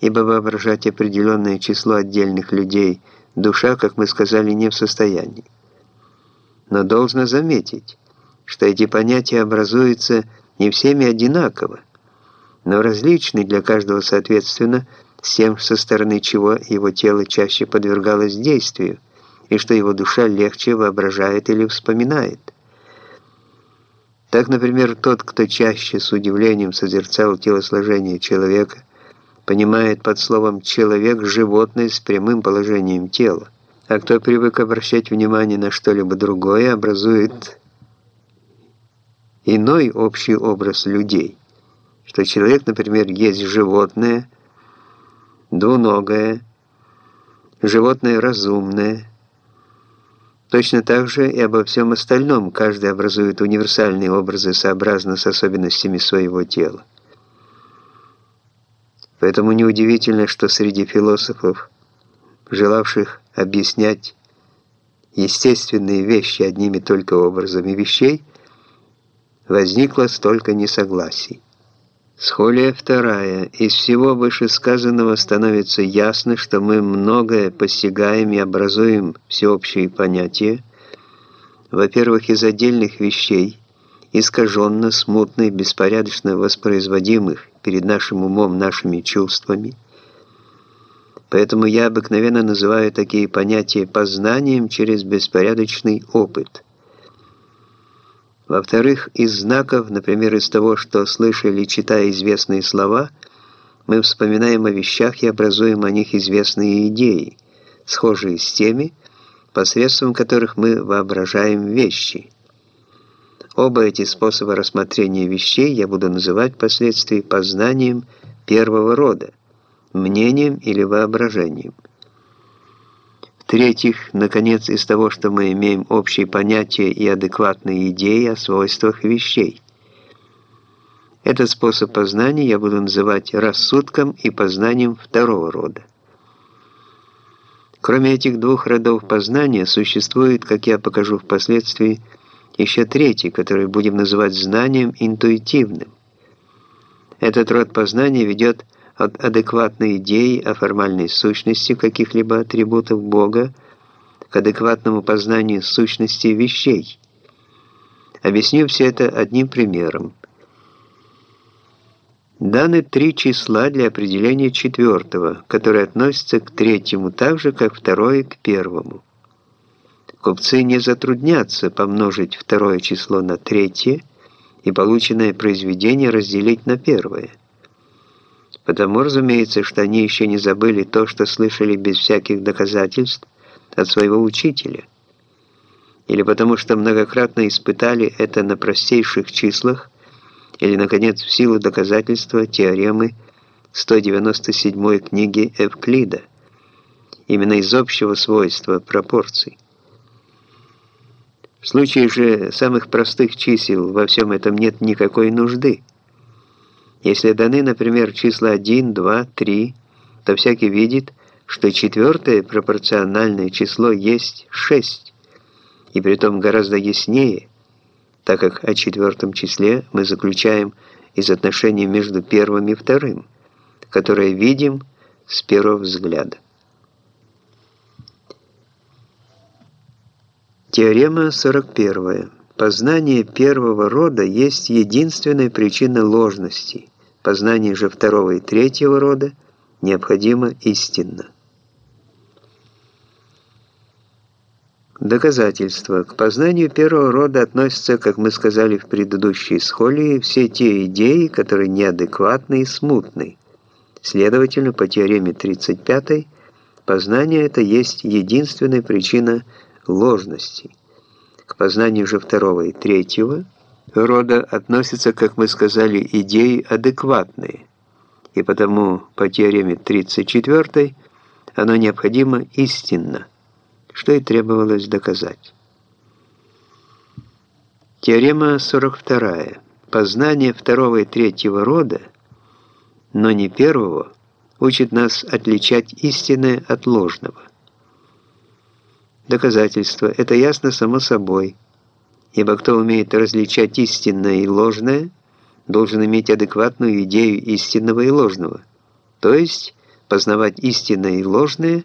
ибо воображать определенное число отдельных людей душа, как мы сказали, не в состоянии. Но должно заметить, что эти понятия образуются не всеми одинаково, но различны для каждого соответственно с тем, со стороны чего его тело чаще подвергалось действию, и что его душа легче воображает или вспоминает. Так, например, тот, кто чаще с удивлением созерцал телосложение человека, понимает под словом «человек» животное с прямым положением тела, а кто привык обращать внимание на что-либо другое, образует иной общий образ людей, что человек, например, есть животное, двуногое, животное разумное, Точно так же и обо всем остальном. Каждый образует универсальные образы сообразно с особенностями своего тела. Поэтому неудивительно, что среди философов, желавших объяснять естественные вещи одними только образами вещей, возникло столько несогласий. Схолия вторая. Из всего вышесказанного становится ясно, что мы многое постигаем и образуем всеобщие понятия, во-первых, из отдельных вещей, искаженно, смутно и беспорядочно воспроизводимых перед нашим умом нашими чувствами. Поэтому я обыкновенно называю такие понятия познанием через беспорядочный опыт – во-вторых, из знаков, например, из того, что слышали, читая известные слова, мы вспоминаем о вещах и образуем о них известные идеи, схожие с теми, посредством которых мы воображаем вещи. Оба эти способа рассмотрения вещей я буду называть впоследствии познанием первого рода, мнением или воображением. В-третьих, наконец, из того, что мы имеем общие понятия и адекватные идеи о свойствах вещей. Этот способ познания я буду называть рассудком и познанием второго рода. Кроме этих двух родов познания, существует, как я покажу впоследствии, еще третий, который будем называть знанием интуитивным. Этот род познания ведет от адекватной идеи о формальной сущности каких-либо атрибутов Бога к адекватному познанию сущности вещей. Объясню все это одним примером. Даны три числа для определения четвертого, которое относится к третьему так же, как второе к первому. Купцы не затруднятся помножить второе число на третье и полученное произведение разделить на первое – Потому, разумеется, что они еще не забыли то, что слышали без всяких доказательств от своего учителя. Или потому, что многократно испытали это на простейших числах, или, наконец, в силу доказательства теоремы 197 книги Эвклида, именно из общего свойства пропорций. В случае же самых простых чисел во всем этом нет никакой нужды. Если даны, например, числа 1, 2, 3, то всякий видит, что четвертое пропорциональное число есть 6, и притом гораздо яснее, так как о четвертом числе мы заключаем из отношений между первым и вторым, которое видим с первого взгляда. Теорема 41. Познание первого рода есть единственная причина ложности – Познание же второго и третьего рода необходимо истинно. Доказательства. К познанию первого рода относятся, как мы сказали в предыдущей схолии, все те идеи, которые неадекватны и смутны. Следовательно, по теореме 35 познание это есть единственная причина ложности. К познанию же второго и третьего – рода относятся, как мы сказали, идеи адекватные, и потому по теореме 34 оно необходимо истинно, что и требовалось доказать. Теорема 42. Познание второго и третьего рода, но не первого, учит нас отличать истинное от ложного. Доказательство – это ясно само собой – ибо кто умеет различать истинное и ложное, должен иметь адекватную идею истинного и ложного, то есть познавать истинное и ложное –